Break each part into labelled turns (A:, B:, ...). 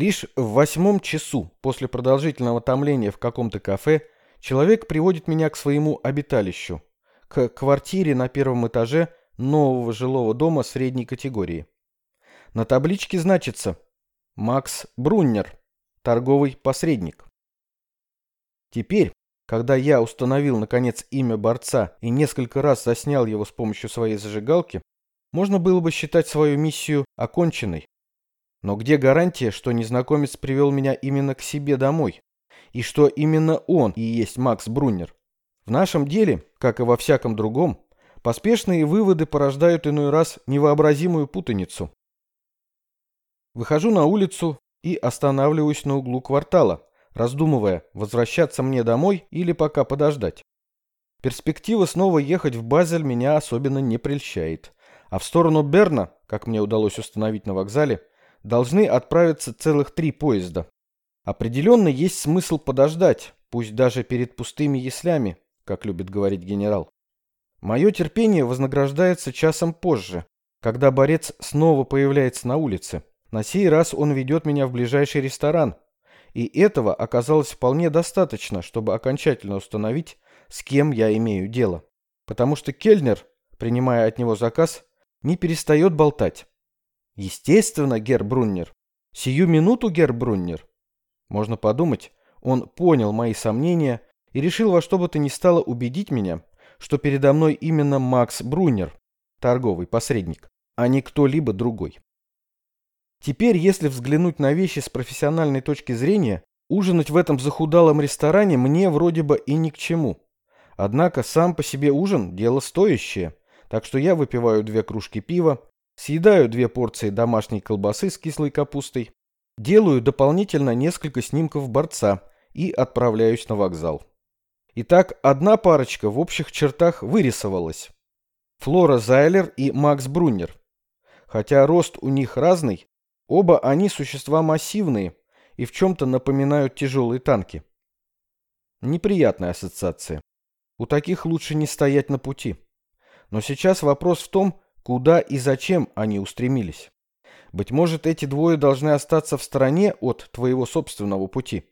A: Лишь в восьмом часу после продолжительного томления в каком-то кафе человек приводит меня к своему обиталищу, к квартире на первом этаже нового жилого дома средней категории. На табличке значится «Макс Бруннер, торговый посредник». Теперь, когда я установил наконец имя борца и несколько раз заснял его с помощью своей зажигалки, можно было бы считать свою миссию оконченной. Но где гарантия, что незнакомец привел меня именно к себе домой? И что именно он и есть Макс Бруннер? В нашем деле, как и во всяком другом, поспешные выводы порождают иной раз невообразимую путаницу. Выхожу на улицу и останавливаюсь на углу квартала, раздумывая, возвращаться мне домой или пока подождать. Перспектива снова ехать в Базель меня особенно не прельщает. А в сторону Берна, как мне удалось установить на вокзале, должны отправиться целых три поезда. Определенно есть смысл подождать, пусть даже перед пустыми яслями, как любит говорить генерал. Мое терпение вознаграждается часом позже, когда борец снова появляется на улице. На сей раз он ведет меня в ближайший ресторан, и этого оказалось вполне достаточно, чтобы окончательно установить, с кем я имею дело. Потому что Кельнер, принимая от него заказ, не перестает болтать. Естественно, Гер Бруннер. Сию минуту, Гер Бруннер. Можно подумать, он понял мои сомнения и решил во что бы то ни стало убедить меня, что передо мной именно Макс Бруннер, торговый посредник, а не кто-либо другой. Теперь, если взглянуть на вещи с профессиональной точки зрения, ужинать в этом захудалом ресторане мне вроде бы и ни к чему. Однако сам по себе ужин – дело стоящее, так что я выпиваю две кружки пива, съедаю две порции домашней колбасы с кислой капустой, делаю дополнительно несколько снимков борца и отправляюсь на вокзал. Итак, одна парочка в общих чертах вырисовалась. Флора Зайлер и Макс Бруннер. Хотя рост у них разный, оба они существа массивные и в чем-то напоминают тяжелые танки. Неприятная ассоциация. У таких лучше не стоять на пути. Но сейчас вопрос в том, Куда и зачем они устремились? Быть может, эти двое должны остаться в стороне от твоего собственного пути.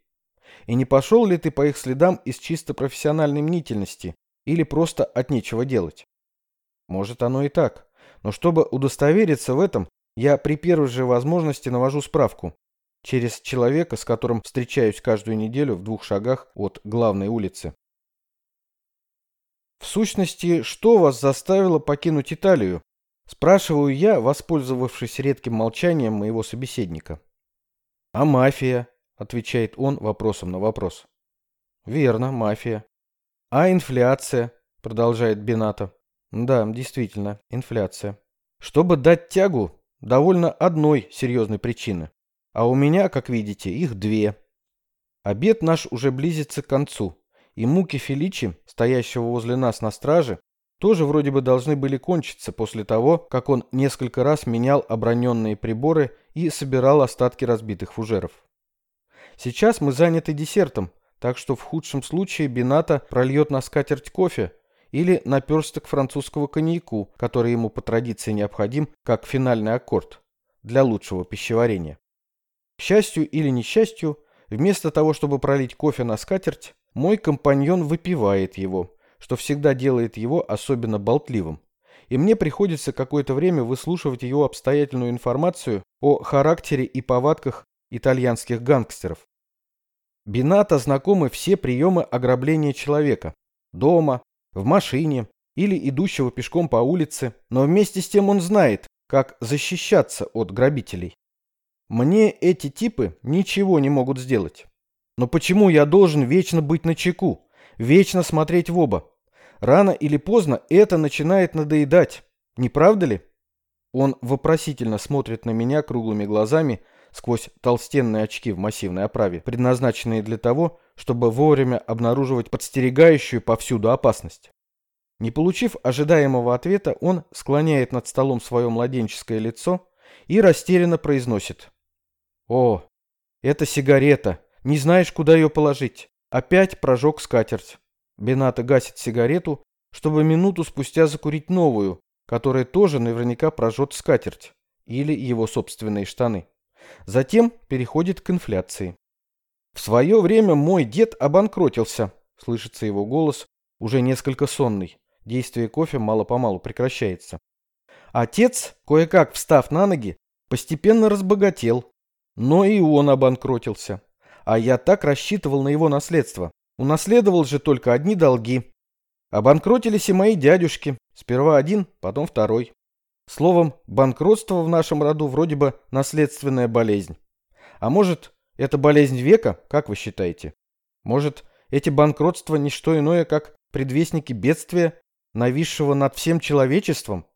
A: И не пошел ли ты по их следам из чисто профессиональной мнительности или просто от нечего делать? Может, оно и так. Но чтобы удостовериться в этом, я при первой же возможности навожу справку. Через человека, с которым встречаюсь каждую неделю в двух шагах от главной улицы. В сущности, что вас заставило покинуть Италию? Спрашиваю я, воспользовавшись редким молчанием моего собеседника. «А мафия?» – отвечает он вопросом на вопрос. «Верно, мафия». «А инфляция?» – продолжает Бената. «Да, действительно, инфляция. Чтобы дать тягу, довольно одной серьезной причины. А у меня, как видите, их две. Обед наш уже близится к концу, и муки Феличи, стоящего возле нас на страже, тоже вроде бы должны были кончиться после того, как он несколько раз менял оброненные приборы и собирал остатки разбитых фужеров. Сейчас мы заняты десертом, так что в худшем случае Бината прольет на скатерть кофе или наперсток французского коньяку, который ему по традиции необходим как финальный аккорд для лучшего пищеварения. К счастью или несчастью, вместо того, чтобы пролить кофе на скатерть, мой компаньон выпивает его, что всегда делает его особенно болтливым. И мне приходится какое-то время выслушивать его обстоятельную информацию о характере и повадках итальянских гангстеров. Бината знакомы все приемы ограбления человека. Дома, в машине или идущего пешком по улице, но вместе с тем он знает, как защищаться от грабителей. Мне эти типы ничего не могут сделать. Но почему я должен вечно быть на чеку? Вечно смотреть в оба. Рано или поздно это начинает надоедать. Не правда ли? Он вопросительно смотрит на меня круглыми глазами сквозь толстенные очки в массивной оправе, предназначенные для того, чтобы вовремя обнаруживать подстерегающую повсюду опасность. Не получив ожидаемого ответа, он склоняет над столом свое младенческое лицо и растерянно произносит. «О, это сигарета. Не знаешь, куда ее положить. Опять прожег скатерть. Бената гасит сигарету, чтобы минуту спустя закурить новую, которая тоже наверняка прожжет скатерть или его собственные штаны. Затем переходит к инфляции. В свое время мой дед обанкротился, слышится его голос, уже несколько сонный. Действие кофе мало-помалу прекращается. Отец, кое-как встав на ноги, постепенно разбогател, но и он обанкротился. А я так рассчитывал на его наследство. Унаследовал же только одни долги. Обанкротились и мои дядюшки. Сперва один, потом второй. Словом, банкротство в нашем роду вроде бы наследственная болезнь. А может, это болезнь века, как вы считаете? Может, эти банкротства не что иное, как предвестники бедствия, нависшего над всем человечеством?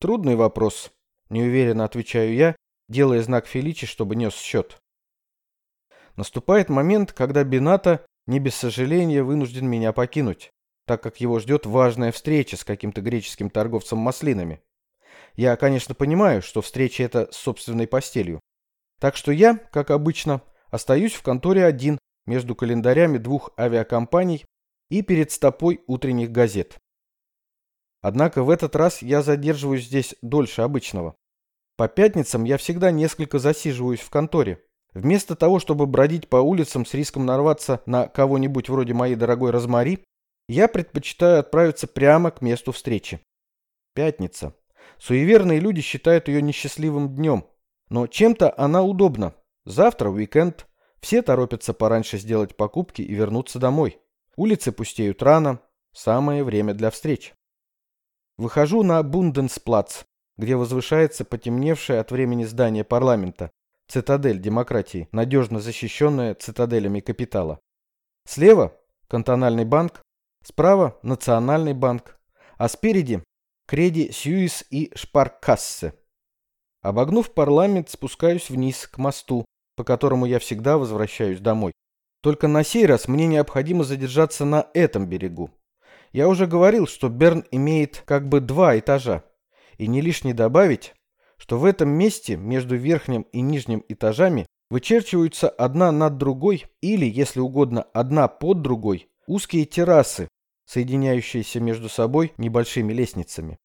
A: Трудный вопрос, неуверенно отвечаю я, делая знак Феличи, чтобы нес счет. Наступает момент, когда Бината не без сожаления вынужден меня покинуть, так как его ждет важная встреча с каким-то греческим торговцем маслинами. Я, конечно, понимаю, что встреча эта с собственной постелью. Так что я, как обычно, остаюсь в конторе один между календарями двух авиакомпаний и перед стопой утренних газет. Однако в этот раз я задерживаюсь здесь дольше обычного. По пятницам я всегда несколько засиживаюсь в конторе. Вместо того, чтобы бродить по улицам с риском нарваться на кого-нибудь вроде моей дорогой Розмари, я предпочитаю отправиться прямо к месту встречи. Пятница. Суеверные люди считают ее несчастливым днем. Но чем-то она удобна. Завтра уикенд. Все торопятся пораньше сделать покупки и вернуться домой. Улицы пустеют рано. Самое время для встреч. Выхожу на Бунденсплац, где возвышается потемневшее от времени здание парламента, цитадель демократии, надежно защищенная цитаделями капитала. Слева – кантональный банк, справа – национальный банк, а спереди – Креди Сьюис и Шпаркассе. Обогнув парламент, спускаюсь вниз к мосту, по которому я всегда возвращаюсь домой. Только на сей раз мне необходимо задержаться на этом берегу. Я уже говорил, что Берн имеет как бы два этажа. И не лишне добавить, что в этом месте между верхним и нижним этажами вычерчиваются одна над другой или, если угодно, одна под другой узкие террасы, соединяющиеся между собой небольшими лестницами.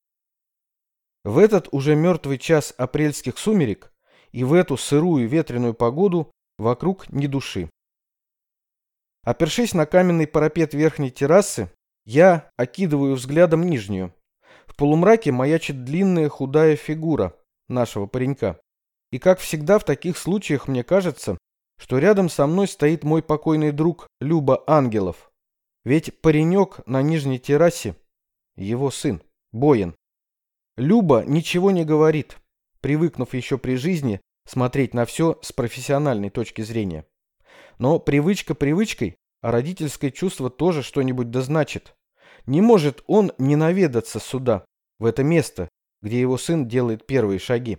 A: В этот уже мертвый час апрельских сумерек и в эту сырую ветреную погоду вокруг ни души. Опершись на каменный парапет верхней террасы, я окидываю взглядом нижнюю. В полумраке маячит длинная худая фигура нашего паренька. И как всегда в таких случаях мне кажется, что рядом со мной стоит мой покойный друг Люба Ангелов. Ведь паренек на нижней террасе – его сын, Боин. Люба ничего не говорит, привыкнув еще при жизни смотреть на все с профессиональной точки зрения. Но привычка привычкой, а родительское чувство тоже что-нибудь да значит. Не может он не наведаться сюда, в это место, где его сын делает первые шаги.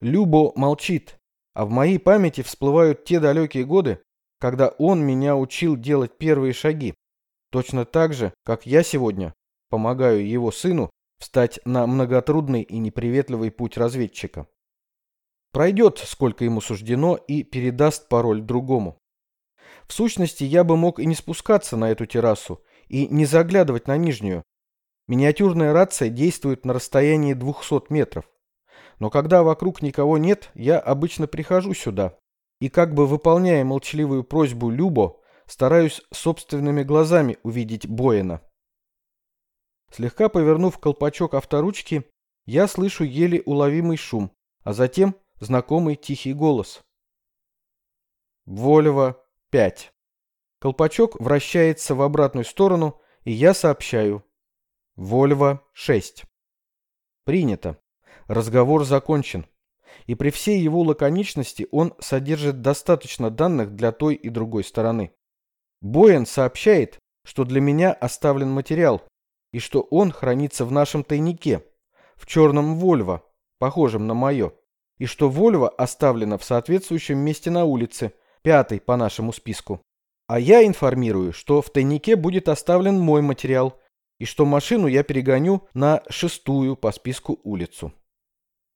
A: Любо молчит, а в моей памяти всплывают те далекие годы, когда он меня учил делать первые шаги. Точно так же, как я сегодня помогаю его сыну встать на многотрудный и неприветливый путь разведчика. Пройдет, сколько ему суждено, и передаст пароль другому. В сущности, я бы мог и не спускаться на эту террасу, и не заглядывать на нижнюю, Миниатюрная рация действует на расстоянии 200 метров. Но когда вокруг никого нет, я обычно прихожу сюда. И как бы выполняя молчаливую просьбу Любо, стараюсь собственными глазами увидеть Боина. Слегка повернув колпачок авторучки, я слышу еле уловимый шум, а затем знакомый тихий голос. Вольво 5. Колпачок вращается в обратную сторону, и я сообщаю Вольво 6. Принято. Разговор закончен. И при всей его лаконичности он содержит достаточно данных для той и другой стороны. Боен сообщает, что для меня оставлен материал, и что он хранится в нашем тайнике, в черном Вольво, похожем на мое, и что Вольво оставлено в соответствующем месте на улице, пятый по нашему списку. А я информирую, что в тайнике будет оставлен мой материал – и что машину я перегоню на шестую по списку улицу.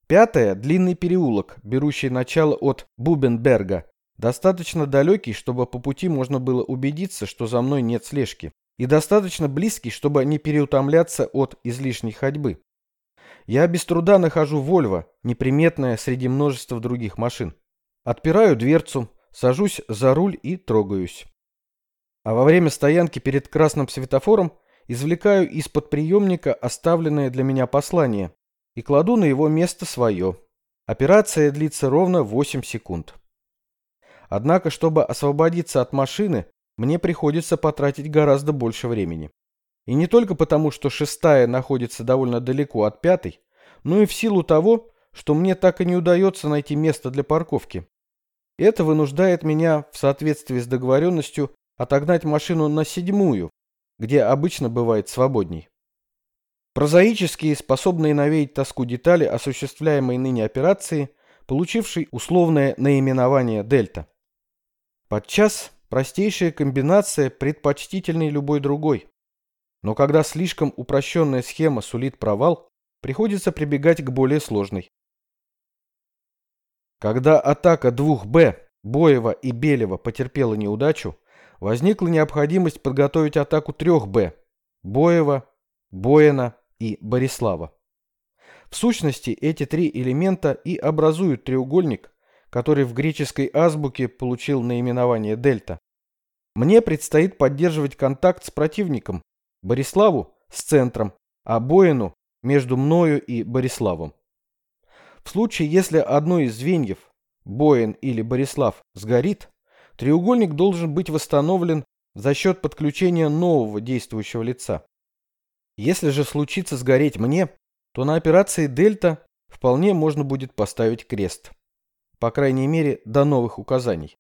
A: Пятая – длинный переулок, берущий начало от Бубенберга, достаточно далекий, чтобы по пути можно было убедиться, что за мной нет слежки, и достаточно близкий, чтобы не переутомляться от излишней ходьбы. Я без труда нахожу Вольво, неприметное среди множества других машин. Отпираю дверцу, сажусь за руль и трогаюсь. А во время стоянки перед красным светофором извлекаю из-под приемника оставленное для меня послание и кладу на его место свое. Операция длится ровно 8 секунд. Однако, чтобы освободиться от машины, мне приходится потратить гораздо больше времени. И не только потому, что шестая находится довольно далеко от пятой, но и в силу того, что мне так и не удается найти место для парковки. Это вынуждает меня, в соответствии с договоренностью, отогнать машину на седьмую, где обычно бывает свободней. Прозаические, способные навеять тоску детали осуществляемой ныне операции, получившей условное наименование «Дельта». Подчас простейшая комбинация предпочтительней любой другой. Но когда слишком упрощенная схема сулит провал, приходится прибегать к более сложной. Когда атака двух Б, Боева и Белева потерпела неудачу, возникла необходимость подготовить атаку трех Б, Боева, Боина и Борислава. В сущности, эти три элемента и образуют треугольник, который в греческой азбуке получил наименование дельта. Мне предстоит поддерживать контакт с противником, Бориславу с центром, а Боину между мною и Бориславом. В случае, если одно из звеньев, Боин или Борислав, сгорит, треугольник должен быть восстановлен за счет подключения нового действующего лица. Если же случится сгореть мне, то на операции «Дельта» вполне можно будет поставить крест. По крайней мере, до новых указаний.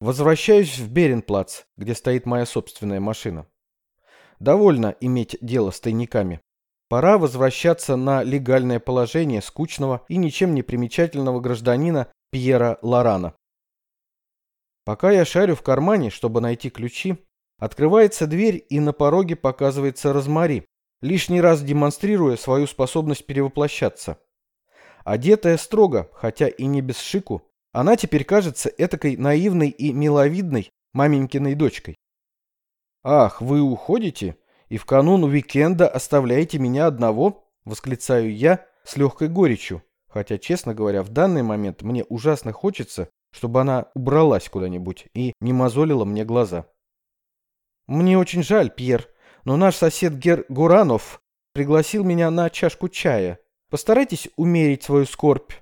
A: Возвращаюсь в Беренплац, где стоит моя собственная машина. Довольно иметь дело с тайниками. Пора возвращаться на легальное положение скучного и ничем не примечательного гражданина Пьера Лорана. Пока я шарю в кармане, чтобы найти ключи, открывается дверь и на пороге показывается Розмари, лишний раз демонстрируя свою способность перевоплощаться. Одетая строго, хотя и не без шику, она теперь кажется этакой наивной и миловидной маменькиной дочкой. «Ах, вы уходите?» и в канун уикенда оставляете меня одного?» — восклицаю я с легкой горечью, хотя, честно говоря, в данный момент мне ужасно хочется, чтобы она убралась куда-нибудь и не мозолила мне глаза. «Мне очень жаль, Пьер, но наш сосед Гер Гуранов пригласил меня на чашку чая. Постарайтесь умерить свою скорбь.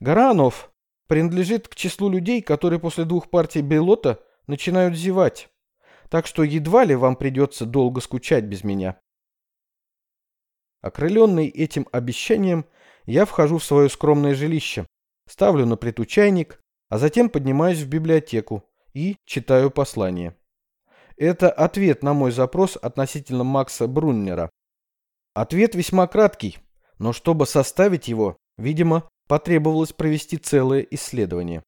A: Горанов принадлежит к числу людей, которые после двух партий Белота начинают зевать так что едва ли вам придется долго скучать без меня. Окрыленный этим обещанием, я вхожу в свое скромное жилище, ставлю на плиту чайник, а затем поднимаюсь в библиотеку и читаю послание. Это ответ на мой запрос относительно Макса Бруннера. Ответ весьма краткий, но чтобы составить его, видимо, потребовалось провести целое исследование.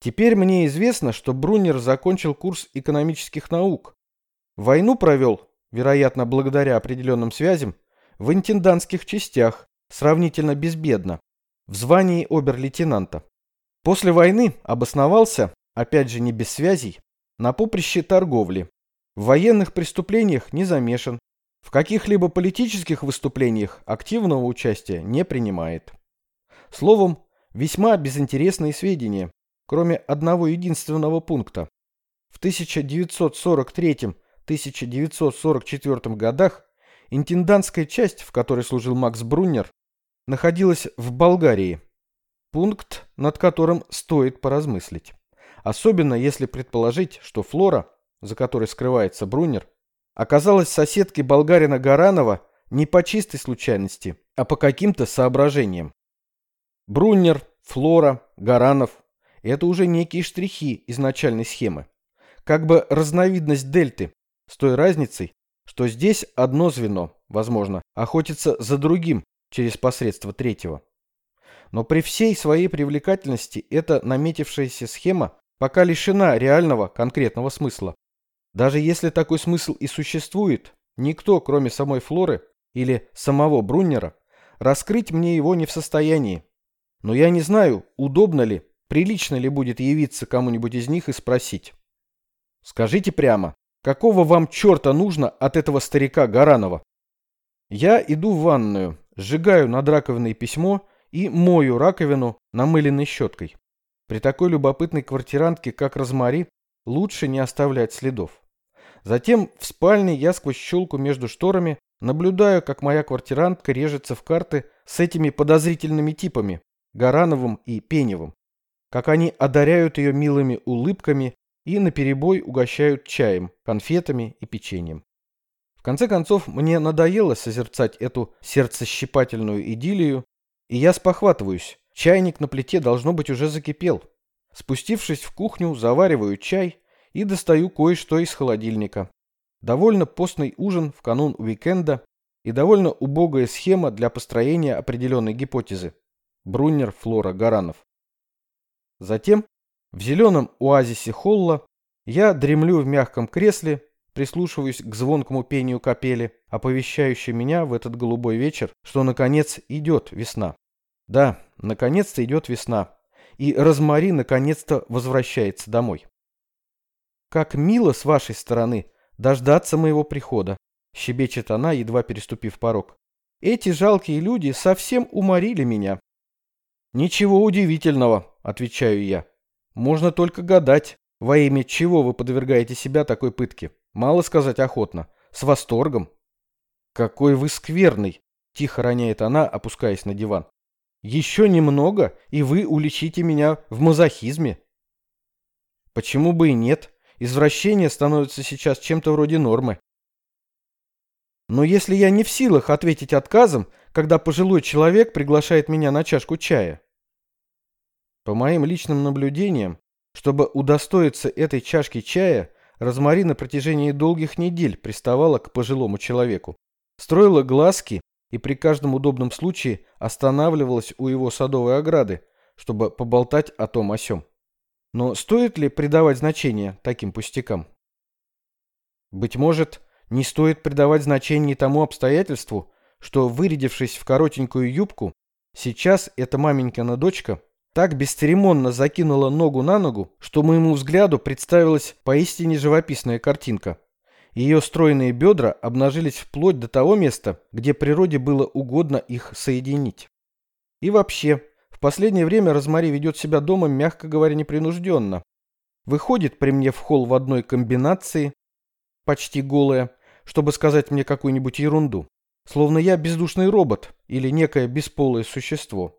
A: Теперь мне известно, что Брунер закончил курс экономических наук. Войну провел, вероятно, благодаря определенным связям, в интендантских частях, сравнительно безбедно, в звании обер-лейтенанта. После войны обосновался, опять же не без связей, на поприще торговли. В военных преступлениях не замешан. В каких-либо политических выступлениях активного участия не принимает. Словом, весьма безинтересные сведения, кроме одного единственного пункта. В 1943-1944 годах интендантская часть, в которой служил Макс Бруннер, находилась в Болгарии. Пункт, над которым стоит поразмыслить. Особенно если предположить, что Флора, за которой скрывается Бруннер, оказалась соседкой болгарина Гаранова не по чистой случайности, а по каким-то соображениям. Бруннер, Флора, Гаранов это уже некие штрихи изначальной схемы. Как бы разновидность дельты, с той разницей, что здесь одно звено, возможно, охотится за другим через посредство третьего. Но при всей своей привлекательности эта наметившаяся схема пока лишена реального конкретного смысла. Даже если такой смысл и существует, никто, кроме самой Флоры или самого Бруннера, раскрыть мне его не в состоянии. Но я не знаю, удобно ли Прилично ли будет явиться кому-нибудь из них и спросить? Скажите прямо, какого вам черта нужно от этого старика Гаранова? Я иду в ванную, сжигаю над раковиной письмо и мою раковину намыленной щеткой. При такой любопытной квартирантке, как Розмари, лучше не оставлять следов. Затем в спальне я сквозь щелку между шторами наблюдаю, как моя квартирантка режется в карты с этими подозрительными типами, Гарановым и Пеневым. Как они одаряют ее милыми улыбками и наперебой угощают чаем, конфетами и печеньем. В конце концов, мне надоело созерцать эту сердцещипательную идиллию, и я спохватываюсь. Чайник на плите должно быть уже закипел. Спустившись в кухню, завариваю чай и достаю кое-что из холодильника. Довольно постный ужин в канун уикенда и довольно убогая схема для построения определенной гипотезы. Бруннер, Флора, Гаранов. Затем, в зеленом оазисе холла, я дремлю в мягком кресле, прислушиваюсь к звонкому пению капели, оповещающей меня в этот голубой вечер, что, наконец, идет весна. Да, наконец-то идет весна, и Розмари наконец-то возвращается домой. «Как мило с вашей стороны дождаться моего прихода», — щебечет она, едва переступив порог. «Эти жалкие люди совсем уморили меня». «Ничего удивительного», — отвечаю я. «Можно только гадать, во имя чего вы подвергаете себя такой пытке. Мало сказать охотно. С восторгом». «Какой вы скверный!» — тихо роняет она, опускаясь на диван. «Еще немного, и вы уличите меня в мазохизме». «Почему бы и нет?» Извращение становится сейчас чем-то вроде нормы. Но если я не в силах ответить отказом, когда пожилой человек приглашает меня на чашку чая? По моим личным наблюдениям, чтобы удостоиться этой чашки чая, Розмари на протяжении долгих недель приставала к пожилому человеку, строила глазки и при каждом удобном случае останавливалась у его садовой ограды, чтобы поболтать о том о сём. Но стоит ли придавать значение таким пустякам? Быть может, не стоит придавать значение тому обстоятельству, что, вырядившись в коротенькую юбку, сейчас эта маменькина дочка так бесцеремонно закинула ногу на ногу, что моему взгляду представилась поистине живописная картинка. Ее стройные бедра обнажились вплоть до того места, где природе было угодно их соединить. И вообще, в последнее время Розмари ведет себя дома, мягко говоря, непринужденно. Выходит при мне в холл в одной комбинации, почти голая, чтобы сказать мне какую-нибудь ерунду. Словно я бездушный робот или некое бесполое существо.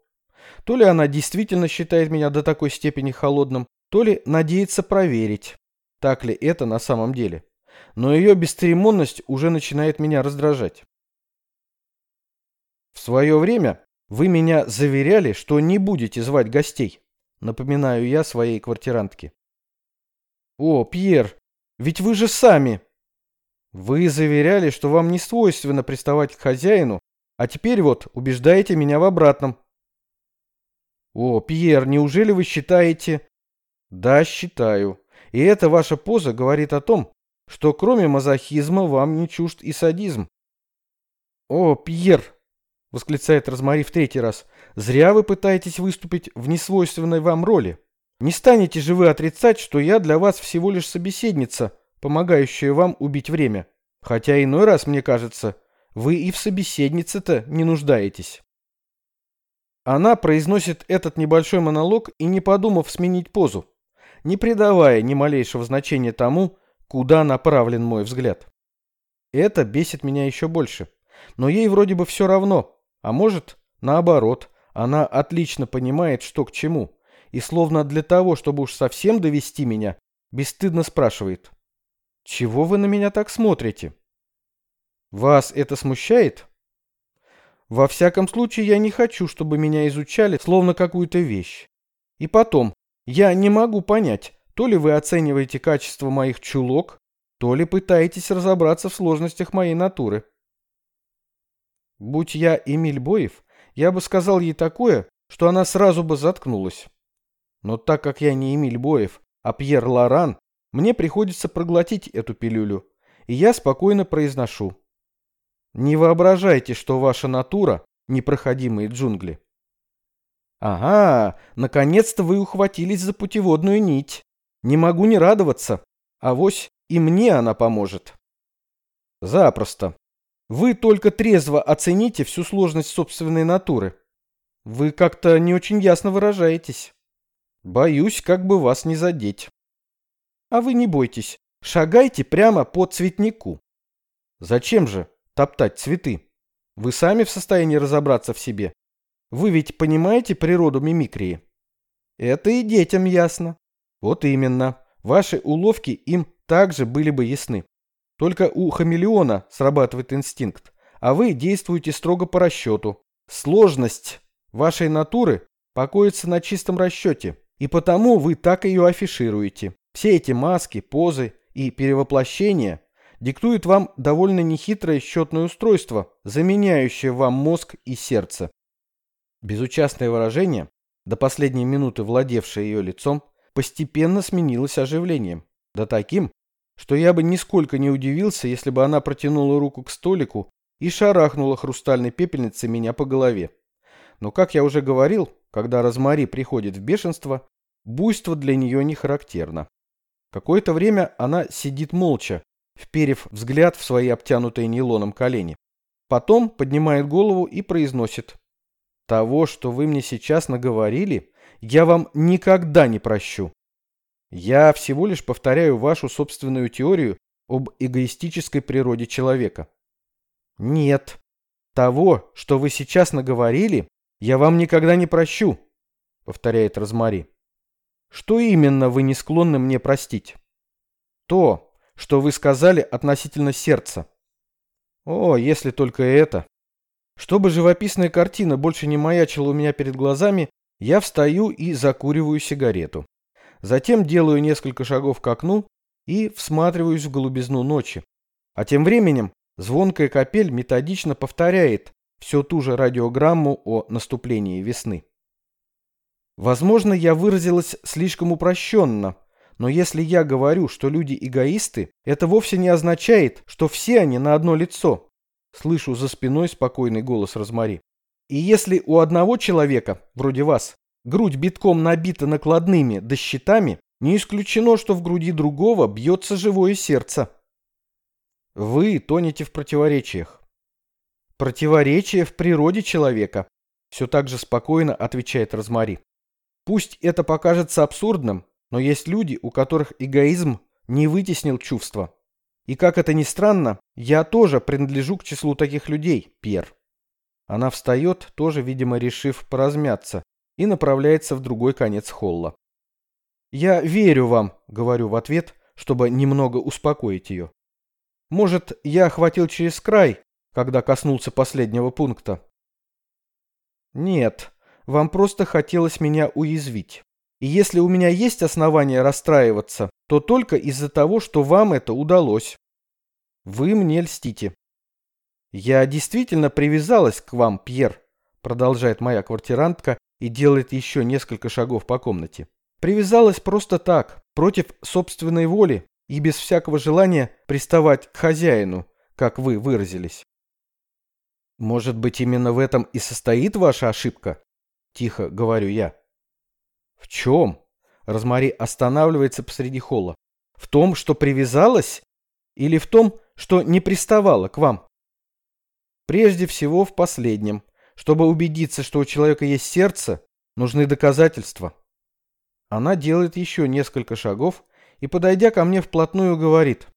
A: То ли она действительно считает меня до такой степени холодным, то ли надеется проверить, так ли это на самом деле. Но ее бесцеремонность уже начинает меня раздражать. В свое время вы меня заверяли, что не будете звать гостей. Напоминаю я своей квартирантке. О, Пьер, ведь вы же сами. Вы заверяли, что вам не свойственно приставать к хозяину, а теперь вот убеждаете меня в обратном. О, Пьер, неужели вы считаете... Да, считаю. И эта ваша поза говорит о том, что кроме мазохизма вам не чужд и садизм. О, Пьер, — восклицает Розмари в третий раз. «Зря вы пытаетесь выступить в несвойственной вам роли. Не станете же вы отрицать, что я для вас всего лишь собеседница, помогающая вам убить время. Хотя иной раз, мне кажется, вы и в собеседнице-то не нуждаетесь». Она произносит этот небольшой монолог и не подумав сменить позу, не придавая ни малейшего значения тому, куда направлен мой взгляд. Это бесит меня еще больше. Но ей вроде бы все равно, а может, наоборот, она отлично понимает, что к чему, и словно для того, чтобы уж совсем довести меня, бесстыдно спрашивает. «Чего вы на меня так смотрите?» «Вас это смущает?» «Во всяком случае, я не хочу, чтобы меня изучали, словно какую-то вещь. И потом, я не могу понять, то ли вы оцениваете качество моих чулок, то ли пытаетесь разобраться в сложностях моей натуры». Будь я Эмиль Боев, я бы сказал ей такое, что она сразу бы заткнулась. Но так как я не Эмиль Боев, а Пьер Лоран, мне приходится проглотить эту пилюлю, и я спокойно произношу. Не воображайте, что ваша натура – непроходимые джунгли. Ага, наконец-то вы ухватились за путеводную нить. Не могу не радоваться. Авось и мне она поможет. Запросто. Вы только трезво оцените всю сложность собственной натуры. Вы как-то не очень ясно выражаетесь. Боюсь, как бы вас не задеть. А вы не бойтесь, шагайте прямо по цветнику. Зачем же топтать цветы? Вы сами в состоянии разобраться в себе. Вы ведь понимаете природу мимикрии? Это и детям ясно. Вот именно. Ваши уловки им также были бы ясны. Только у хамелеона срабатывает инстинкт, а вы действуете строго по расчету. Сложность вашей натуры покоится на чистом расчете, и потому вы так ее афишируете. Все эти маски, позы и перевоплощения диктуют вам довольно нехитрое счетное устройство, заменяющее вам мозг и сердце. Безучастное выражение, до последней минуты владевшее ее лицом, постепенно сменилось оживлением. Да таким, что я бы нисколько не удивился, если бы она протянула руку к столику и шарахнула хрустальной пепельницей меня по голове. Но, как я уже говорил, когда Розмари приходит в бешенство, буйство для нее не характерно. Какое-то время она сидит молча, вперев взгляд в свои обтянутые нейлоном колени. Потом поднимает голову и произносит. «Того, что вы мне сейчас наговорили, я вам никогда не прощу. Я всего лишь повторяю вашу собственную теорию об эгоистической природе человека. Нет. Того, что вы сейчас наговорили, я вам никогда не прощу, повторяет Розмари. Что именно вы не склонны мне простить? То, что вы сказали относительно сердца. О, если только это. Чтобы живописная картина больше не маячила у меня перед глазами, я встаю и закуриваю сигарету. Затем делаю несколько шагов к окну и всматриваюсь в голубизну ночи. А тем временем звонкая капель методично повторяет всю ту же радиограмму о наступлении весны. Возможно, я выразилась слишком упрощенно, но если я говорю, что люди эгоисты, это вовсе не означает, что все они на одно лицо. Слышу за спиной спокойный голос Розмари. И если у одного человека, вроде вас, грудь битком набита накладными да щитами, не исключено, что в груди другого бьется живое сердце. Вы тонете в противоречиях. Противоречие в природе человека, все так же спокойно отвечает Розмари. Пусть это покажется абсурдным, но есть люди, у которых эгоизм не вытеснил чувства. И как это ни странно, я тоже принадлежу к числу таких людей, Пьер. Она встает, тоже, видимо, решив поразмяться, и направляется в другой конец холла. «Я верю вам», — говорю в ответ, чтобы немного успокоить ее. «Может, я охватил через край, когда коснулся последнего пункта?» «Нет, вам просто хотелось меня уязвить. И если у меня есть основания расстраиваться, то только из-за того, что вам это удалось. Вы мне льстите». «Я действительно привязалась к вам, Пьер», — продолжает моя квартирантка, и делает еще несколько шагов по комнате. Привязалась просто так, против собственной воли и без всякого желания приставать к хозяину, как вы выразились. Может быть, именно в этом и состоит ваша ошибка? Тихо говорю я. В чем? Розмари останавливается посреди холла. В том, что привязалась? Или в том, что не приставала к вам? Прежде всего в последнем. Чтобы убедиться, что у человека есть сердце, нужны доказательства. Она делает еще несколько шагов и, подойдя ко мне вплотную, говорит.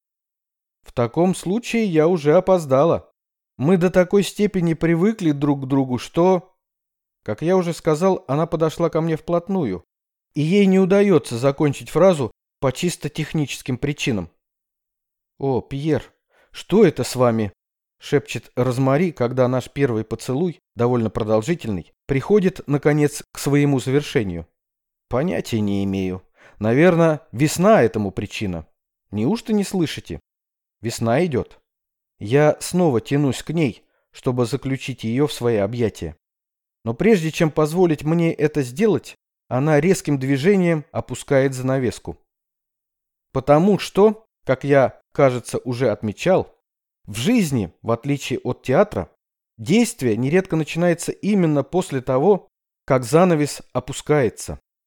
A: В таком случае я уже опоздала. Мы до такой степени привыкли друг к другу, что... Как я уже сказал, она подошла ко мне вплотную, и ей не удается закончить фразу по чисто техническим причинам. «О, Пьер, что это с вами?» шепчет Розмари, когда наш первый поцелуй, довольно продолжительный, приходит, наконец, к своему завершению. Понятия не имею. Наверное, весна этому причина. Неужто не слышите? Весна идет. Я снова тянусь к ней, чтобы заключить ее в свои объятия. Но прежде чем позволить мне это сделать, она резким движением опускает занавеску. Потому что, как я, кажется, уже отмечал, в жизни, в отличие от театра, действие нередко начинается именно после того, как занавес опускается.